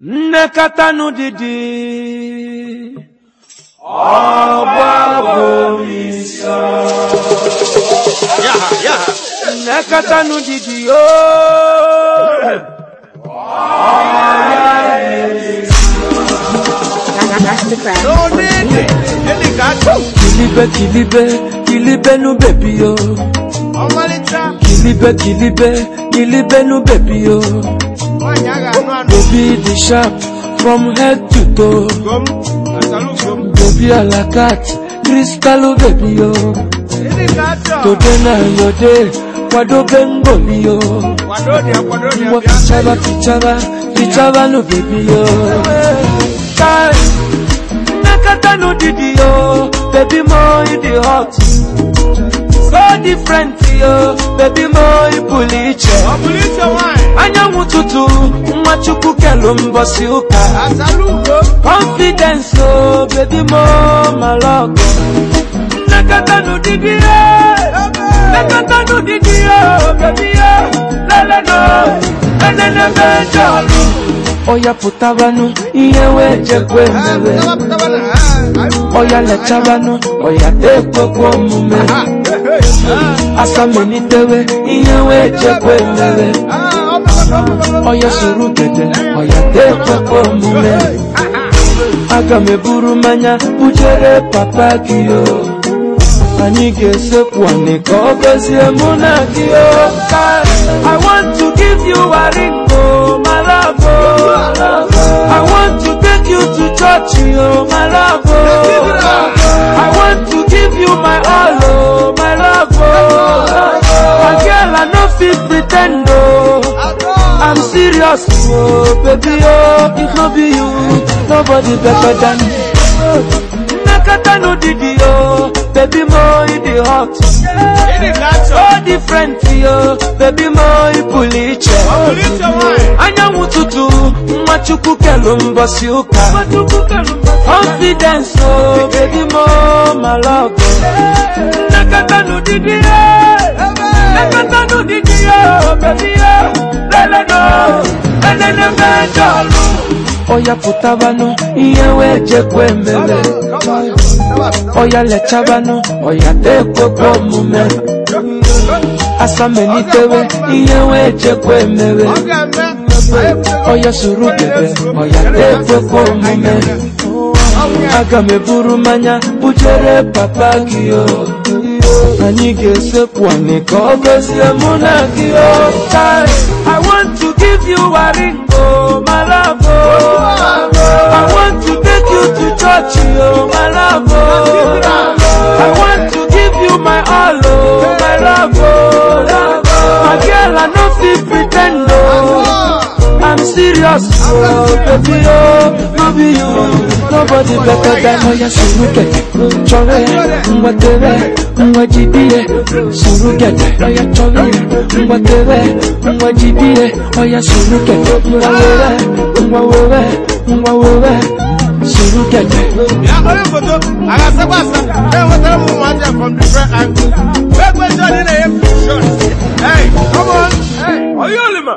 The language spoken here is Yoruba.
didi didi nnekọta n'ụdịdị ọgba bomiso nnekọta n'ụdịdị kilibe kilibe kilibe nu bebi yo kilibe kilibe kilibe nu bebi yo. Baby the sharp from head to toe. Baby a la carte, crystal oh, baby yo. Oh. Today na your day, wado bengo oh. yo. Mwa kichaba kichaba kichaba no baby yo. Kai, nakata no didi yo, baby mo in the hot. So different yo, baby mo ipuliche. ụtụtụ nwachukwu kelu mbọsi ụka confidence o oh, bebi mo malọk nnekọta n'ụdịdị ya eh. nnekọta n'ụdịdị ya oh, bebi eh. ya leleno enene mejọ ọlụ oya pụtabanụ ihe wee jekwe mere oya lechabanụ oya tekwekwe omume asamelitewe ihe wee jekwe mere ọya ọya aga papa want to give you a ring oh my love I want to take you to church oh my love serious, oh baby, oh, if not be you, nobody better than you. Nakata no didi, oh, baby, more in the hot. Oh, different, oh, baby, more in puliche. Anya mututu, machuku kelumba siuka. Confidence, oh, baby, more, my love. Nakata no didi, oh, nakata no didi, oh, baby. angels oya pụta banụ ihe wee oya lechabanụ oya tekwekwa omume asamelitewe ihe wee jekwa emebe oya suru oya tekwekwa omume aga m bujere papa gị o anyị ga-esekwu anyị ka ọ gozie mụ na gị o gozie want give you a ring, oh my love, oh. I want to take you to church, oh my love, oh. I want to give you my all, oh my love, oh. oh. My girl, I know feel pretend, oh. I'm serious, oh baby, oh. no be you nobody better than oya surugẹ chọrẹ ngwatere ngwajibire surugẹ oya chọrẹ ngwatere ngwajibire oya surugẹ ngwawere ngwawere ngwawere surugẹ. yàgòrò kòtò àgàsẹ́gbàsá ẹ̀ wọ́n tẹ́lẹ̀ mú wọn jẹ from different angles. bẹ́ẹ̀ gbẹ́jọ́ nínú ẹ̀yẹ fún ṣọ́ọ̀tì. ẹ̀ ọmọ ọ̀yọ́ lè mọ̀.